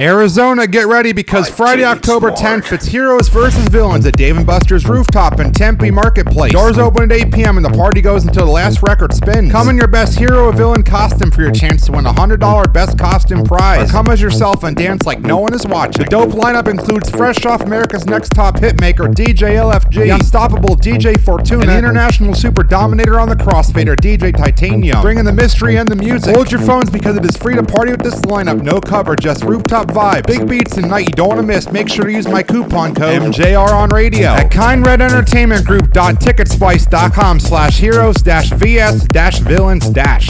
Arizona, get ready because Friday, October 10th, it's Heroes versus Villains at Dave & Buster's Rooftop in Tempe Marketplace. Doors open at 8 p.m. and the party goes until the last record spins. Come in your best hero or villain costume for your chance to win a $100 best costume prize. Or come as yourself and dance like no one is watching. The dope lineup includes fresh off America's Next Top Hitmaker DJ LFG, the unstoppable DJ Fortuna, and the international super dominator on the crossfader DJ Titanium. Bringing the mystery and the music. Hold your phones because it is free to party with this lineup. No cover, just rooftop vibe. Big beats tonight you don't want to miss. Make sure to use my coupon code MJR on radio at kindredentertainmentgroup.ticketspice.com slash heroes dash vs dash villains dash.